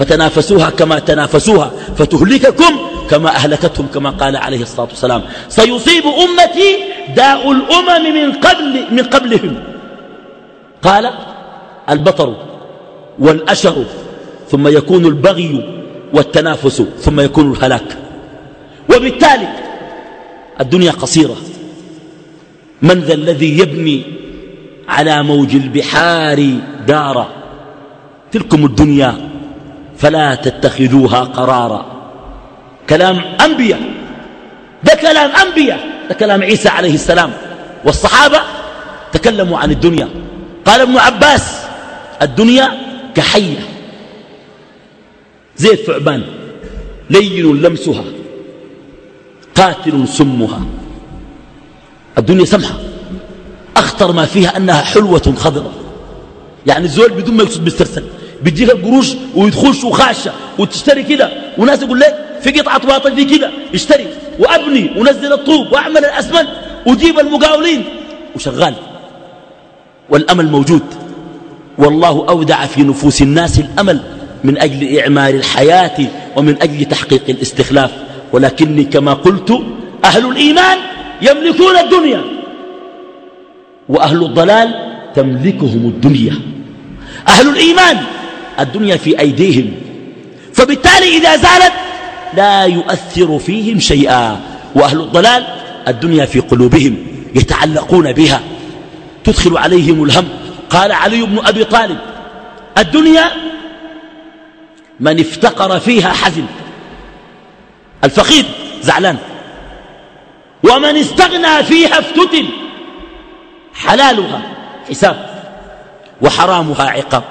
فتنافسوها كما تنافسوها فتهلككم كما أهلكتهم كما قال عليه الصلاة والسلام. سيصيب أمتي داء الأمم من, قبل من قبلهم. قال البطر والأشر ثم يكون البغي والتنافس ثم يكون الهلاك. وبالتالي الدنيا قصيرة. من ذا الذي يبني على موج البحار دارا؟ تلكم الدنيا. فلا تتخذوها قرارا. كلام أنبياء. ده كلام أنبياء. ده كلام عيسى عليه السلام. والصحابة تكلموا عن الدنيا. قال ابن عباس الدنيا كحية. زي الثعبان لين لمسها قاتل سمها. الدنيا سمحة. أخطر ما فيها أنها حلوة خضرة يعني الزول بدون ما يقصد بالسرسل بيديك القروش ويدخلش وخاشة وتشتري كده. وناس يقول لك في قطعة باطل دي كده اشتري وأبني ونزل الطوب وأعمل الأسمنت وجيب المقاولين. وشغال. والأمل موجود. والله أودع في نفوس الناس الأمل من أجل إعمار الحياة ومن أجل تحقيق الاستخلاف. ولكني كما قلت أهل الإيمان يملكون الدنيا وأهل الضلال تملكهم الدنيا. أهل الإيمان الدنيا في أيديهم. فبالتالي إذا زالت لا يؤثر فيهم شيئا. وأهل الضلال الدنيا في قلوبهم يتعلقون بها. تدخل عليهم الهم. قال علي بن أبي طالب الدنيا من افتقر فيها حزن. الفقير زعلان. ومن استغنى فيها افتتن. حلالها حساب. وحرامها عقاب.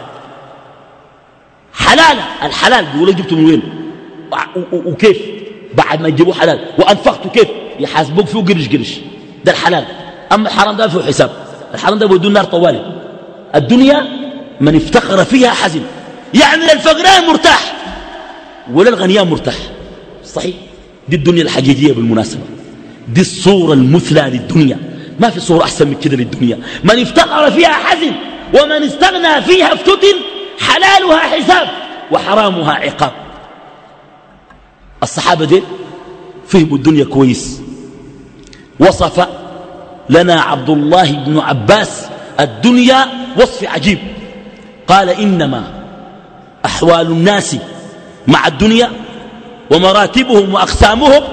حلال. الحلال بيقولوا جبته من وين؟ وكيف؟ بعد ما تجيبوه حلال. وأنفقته كيف؟ يحاسبوك فيه قرش قرش. ده الحلال. أما الحرام ده فيه حساب. الحرام ده بيدون نار طوالي. الدنيا من افتقر فيها حزن. يعني الفقران مرتاح. ولا الغنيان مرتاح. صحيح. دي الدنيا الحقيقية بالمناسبة. دي الصورة المثلى للدنيا. ما في صورة أحسن من كده للدنيا. من افتقر فيها حزن ومن استغنى فيها افتتن حلالها حساب وحرامها عقاب. الصحابة دي فهموا الدنيا كويس. وصف لنا عبد الله بن عباس الدنيا وصف عجيب. قال إنما أحوال الناس مع الدنيا ومراتبهم وأقسامهم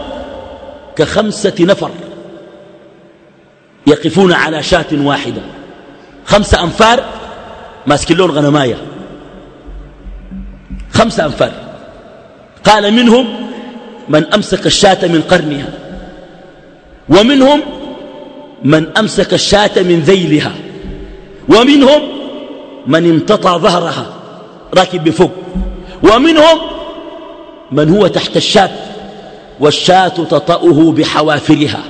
كخمسة نفر يقفون على شاة واحدة. خمسة أنفار ماسكين لون غنماية. خمسة أنفار. قال منهم من أمسك الشاة من قرنها ومنهم من أمسك الشاة من ذيلها ومنهم من امتطى ظهرها راكب بفوق ومنهم من هو تحت الشاة والشاة تطأه بحوافرها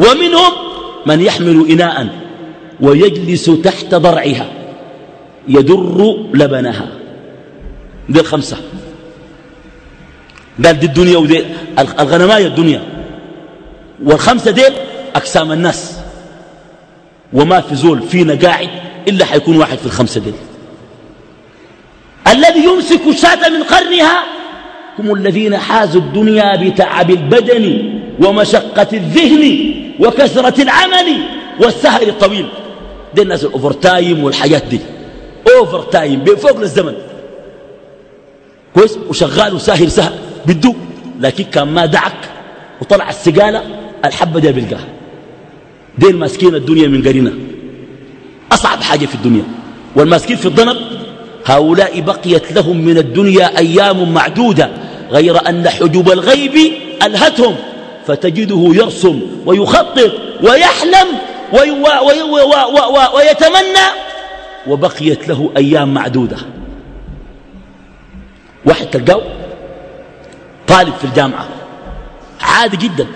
ومنهم من يحمل إناء ويجلس تحت ضرعها يدر لبنها. دي الخمسة قال دي الدنيا ودي الغنماية الدنيا. والخمسة ديل أقسام الناس. وما في زول فينا قاعد إلا حيكون واحد في الخمسة ديل الذي يمسك الشاة من قرنها هم الذين حازوا الدنيا بتعب البدن ومشقة الذهن وكثرة العمل والسهر الطويل. دي الناس ال overtime والحياة دي. overtime بفوق للزمن. كويس وشغال وساهر سهر بدو. لكن كان ما دعك وطلع السقالة الحبة دي بيلقاها. دي الماسكين الدنيا من قرينة. أصعب حاجة في الدنيا. والماسكين في الضنب هؤلاء بقيت لهم من الدنيا أيام معدودة غير أن حجب الغيب ألهتهم. فتجده يرسم ويخطط ويحلم ويتمنى. وبقيت له أيام معدودة. واحد تلقاه طالب في الجامعة. عادي جدا.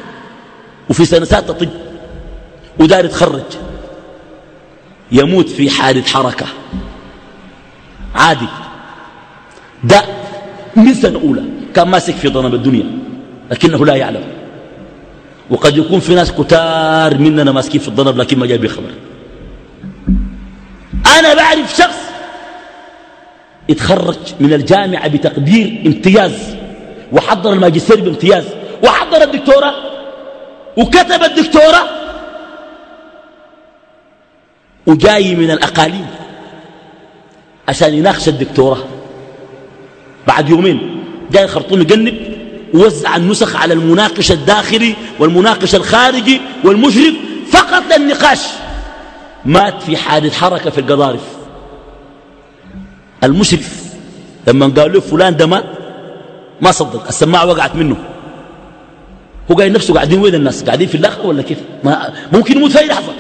وفي سنة ساتة طب. ودار يتخرج. يموت في حالة حركة. عادي. ده من سنة أولى. كان ماسك في ضنب الدنيا. لكنه لا يعلم. وقد يكون في ناس كتار مننا ماسكين في الضنب لكن ما جاي خبر أنا بعرف شخص اتخرج من الجامعة بتقدير امتياز وحضر الماجستير بامتياز وحضر الدكتوراه وكتب الدكتوراه وجاي من الأقاليم عشان يناقش الدكتوراه. بعد يومين جاي الخرطوم يقلب ووزع النسخ على المناقش الداخلي والمناقش الخارجي والمشرف فقط للنقاش. مات في حادث حركة في القضارف المشرف لما قالوا له فلان ده مات ما صدق. السماعة وقعت منه. هو قايل نفسه قاعدين وين الناس؟ قاعدين في الآخر ولا كيف؟ ما ممكن يموت في أي لحظة.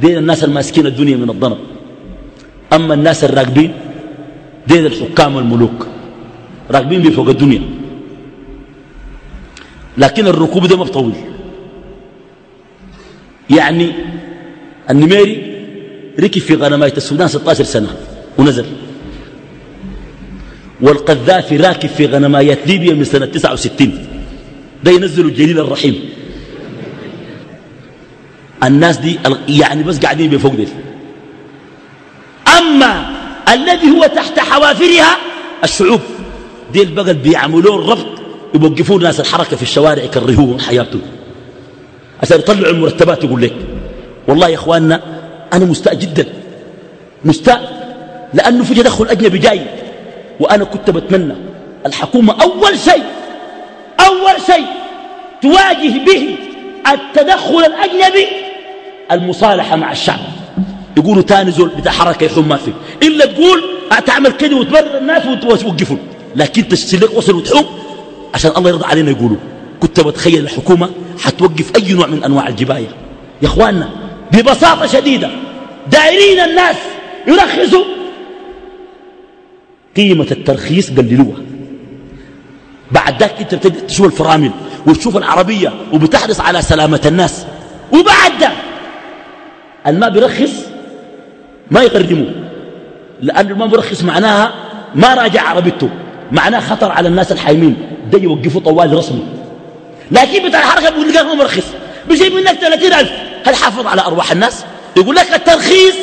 دين الناس الماسكين الدنيا من الضنب. أما الناس الراكبين دين الحكام والملوك راكبين بفوق الدنيا. لكن الركوب ده ما بطول. يعني النميري ركب في غنماية السودان 16 سنة ونزل. والقذافي راكب في غنمايات ليبيا من سنة 69 ده ينزل الجليل الرحيم. الناس دي يعني بس قاعدين بفوق دي. أما الذي هو تحت حوافرها الشعوب ديل بقى بيعملون ربط يوقفون ناس الحركة في الشوارع يكرهوهم حياته. عشان يطلعوا المرتبات يقول لك والله يا إخواننا أنا مستاء جدا. مستاء لأنه في تدخل أجنبي جاي. وأنا كنت بتمنى الحكومة أول شيء أول شيء تواجه به التدخل الأجنبي المصالحة مع الشعب. يقولوا تاني زول بتاع حركة يحوم ما فيه إلا تقول تعمل كده وتبرر الناس وتوقفوا لكن تشترك وصل وتحوم عشان الله يرضى علينا يقولوا. كنت بتخيل الحكومة حتوقف أي نوع من أنواع الجباية. يا إخواننا ببساطة شديدة دايرين الناس يرخصوا قيمة الترخيص قللوها. بعد ذاك انت تشوف الفرامل وتشوف العربية وبتحرص على سلامة الناس. وبعد ده الماء بيرخص ما يغرموا لأن الماء بيرخص معناها ما راجع عربيته. معناه خطر على الناس الحايمين. ده يوقفوا طوال رسمي لكن بتاع الحركة بيقول لك ما مرخص بيجيب منك 30000 هل حافظ على أرواح الناس؟ يقول لك الترخيص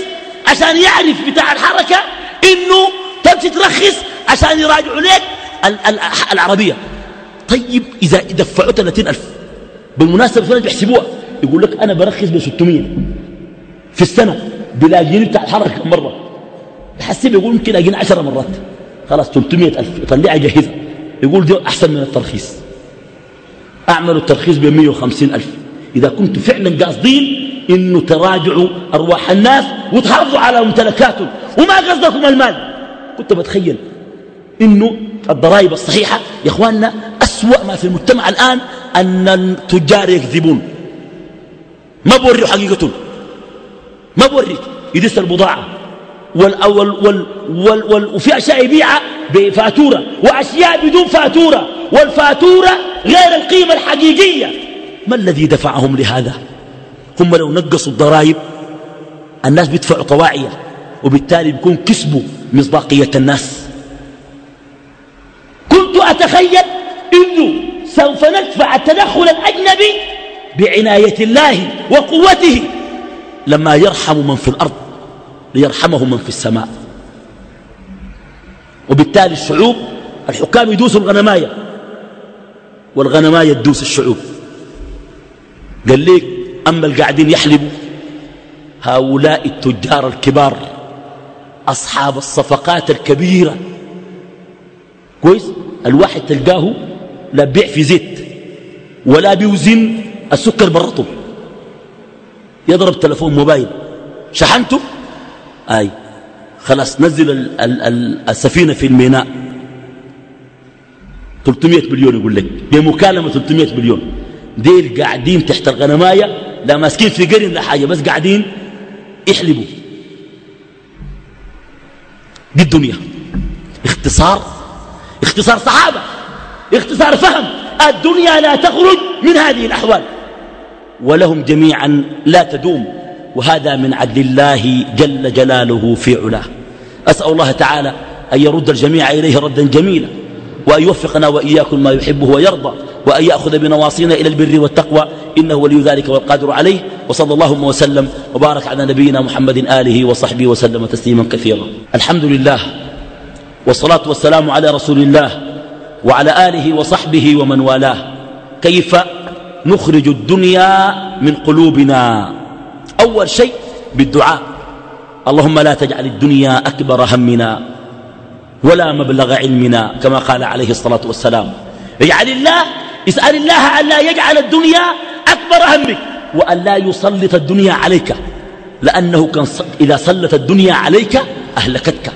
عشان يعرف بتاع الحركة إنه تمشي ترخص عشان يراجعوا لك العربية. طيب إذا دفعوا 30000 بالمناسبة ناس بيحسبوها؟ يقول لك أنا برخص ب 600 في السنة بلاقيني بتاع الحركة مرة؟ يحسب يقول يمكن ألاقيني 10 مرات. خلاص 300 ألف يطلعها جاهزة. يقول دي أحسن من الترخيص. أعملوا الترخيص ب 150 ألف. إذا كنتوا فعلا قاصدين إنه تراجعوا أرواح الناس وتحافظوا على ممتلكاتهم. وما قصدكم المال. كنت بتخيل إنه الضرائب الصحيحة يا إخواننا أسوأ ما في المجتمع الآن أن التجار يكذبون. ما بوريوا حقيقتهم ما بوريك. يدس البضاعة وال وال وال وال وفي أشياء يبيعها بفاتورة. وأشياء بدون فاتورة. والفاتورة غير القيمة الحقيقية. ما الذي دفعهم لهذا؟ هم لو نقصوا الضرائب الناس بيدفعوا طواعية وبالتالي بيكون كسبوا مصداقية الناس. كنت أتخيل إنه سوف ندفع التدخل الأجنبي بعناية الله وقوته لما يرحم من في الأرض ليرحمه من في السماء. وبالتالي الشعوب الحكام يدوسوا الغنماية والغنماية تدوس الشعوب. قال ليك أما القاعدين يحلبوا هؤلاء التجار الكبار أصحاب الصفقات الكبيرة. كويس؟ الواحد تلقاه لا بيع في زيت ولا بيوزن السكر برطه يضرب تلفون موبايل. شحنته؟ أي. خلاص نزل ال ال ال السفينة في الميناء. 300 مليون يقول لك. بمكالمة 300 مليون. ديل قاعدين تحت الغنماية لا ماسكين في قرن لا حاجة بس قاعدين يحلبوا. دي الدنيا اختصار اختصار صحابة اختصار فهم. الدنيا لا تخرج من هذه الأحوال. ولهم جميعا لا تدوم. وهذا من عدل الله جل جلاله في علاه. أسأل الله تعالى أن يرد الجميع إليه ردا جميلا. وأن يوفقنا وإياكم ما يحبه ويرضى. وأن يأخذ بنواصينا إلى البر والتقوى إنه ولي ذلك والقادر عليه وصلى الله وسلم وبارك على نبينا محمد آله وصحبه وسلم تسليما كثيرا. الحمد لله والصلاة والسلام على رسول الله وعلى آله وصحبه ومن والاه. كيف نخرج الدنيا من قلوبنا؟ أول شيء بالدعاء. اللهم لا تجعل الدنيا أكبر همنا ولا مبلغ علمنا كما قال عليه الصلاة والسلام. اجعل الله اسأل الله أن لا يجعل الدنيا أكبر همك وأن لا يسلط الدنيا عليك لأنه كان إذا سلط الدنيا عليك أهلكتك.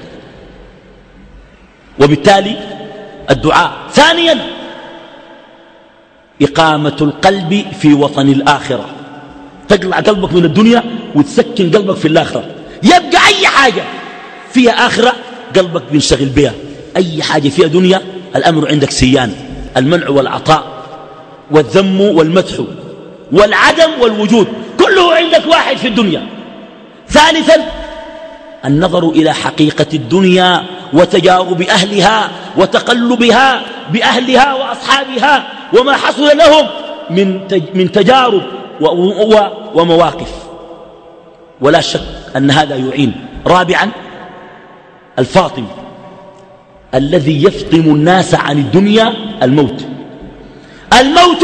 وبالتالي الدعاء. ثانيا إقامة القلب في وطن الآخرة. تقلع قلبك من الدنيا وتسكن قلبك في الآخرة. يبقى أي حاجة فيها آخرة قلبك بينشغل بها. أي حاجة فيها دنيا الأمر عندك سيان. المنع والعطاء والذم والمدح والعدم والوجود كله عندك واحد في الدنيا. ثالثا النظر إلى حقيقة الدنيا وتجارب أهلها وتقلبها بأهلها وأصحابها وما حصل لهم من من تجارب ومواقف. ولا شك أن هذا يعين. رابعا الفاطم الذي يفطم الناس عن الدنيا الموت. الموت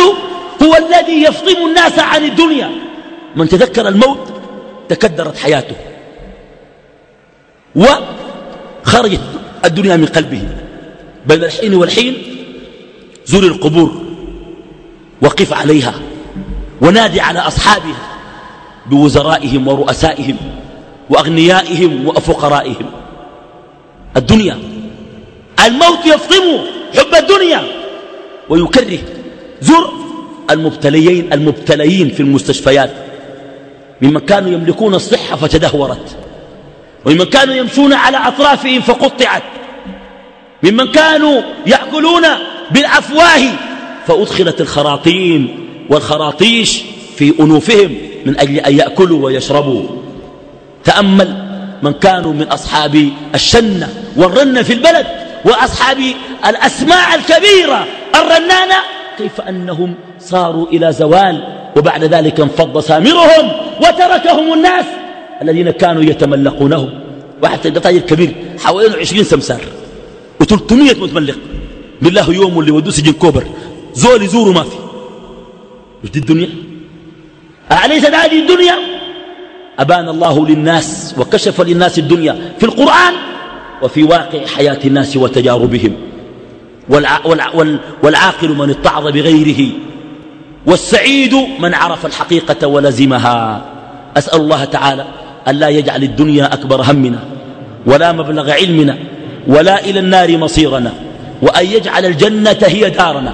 هو الذي يفطم الناس عن الدنيا. من تذكر الموت تكدرت حياته. وخرجت الدنيا من قلبه. بين الحين والحين زور القبور. وقف عليها. ونادي على أصحابها بوزرائهم ورؤسائهم وأغنيائهم وفقرائهم. الدنيا. الموت يفطم حب الدنيا ويكره زر المبتليين المبتليين في المستشفيات. ممن كانوا يملكون الصحة فتدهورت. وممن كانوا يمشون على أطرافهم فقطعت. ممن كانوا يأكلون بالأفواه فأدخلت الخراطيم والخراطيش في أنوفهم من أجل أن يأكلوا ويشربوا. تأمل من كانوا من أصحاب الشنة والرنة في البلد وأصحاب الأسماع الكبيرة. الرنانة كيف أنهم صاروا إلى زوال وبعد ذلك انفض سامرهم وتركهم الناس الذين كانوا يتملقونه واحد تاجر كبير حوالي عشرين سمسار و300 متملق. بالله يوم اللي ودوه سجن كوبر زول يزوروا ما في. مش دي الدنيا؟ أليس هذه الدنيا؟ أبان الله للناس وكشف للناس الدنيا في القرآن وفي واقع حياة الناس وتجاربهم. والعاقل من اتعظ بغيره والسعيد من عرف الحقيقة ولزمها. أسأل الله تعالى أن لا يجعل الدنيا أكبر همنا ولا مبلغ علمنا ولا إلى النار مصيرنا وأن يجعل الجنة هي دارنا.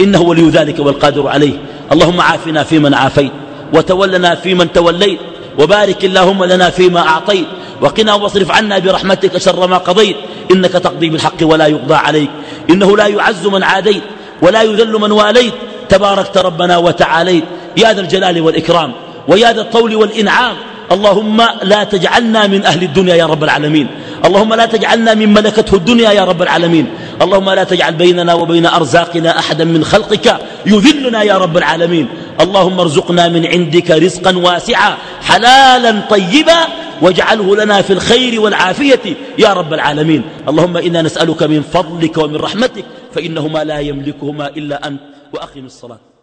إنه ولي ذلك والقادر عليه. اللهم عافنا فيمن عافيت وتولنا فيمن توليت وبارك اللهم لنا فيما أعطيت وقنا واصرف عنا برحمتك شر ما قضيت. إنك تقضي بالحق ولا يقضى عليك. إنه لا يعز من عاديت ولا يذل من واليت. تباركت ربنا وتعاليت. يا ذا الجلال والإكرام ويا ذا الطول والإنعام. اللهم لا تجعلنا من أهل الدنيا يا رب العالمين. اللهم لا تجعلنا من ملكته الدنيا يا رب العالمين. اللهم لا تجعل بيننا وبين أرزاقنا أحدا من خلقك يذلنا يا رب العالمين. اللهم ارزقنا من عندك رزقا واسعا حلالا طيبا واجعله لنا في الخير والعافية يا رب العالمين. اللهم إنا نسألك من فضلك ومن رحمتك فإنهما لا يملكهما إلا أنت وأقم الصلاة.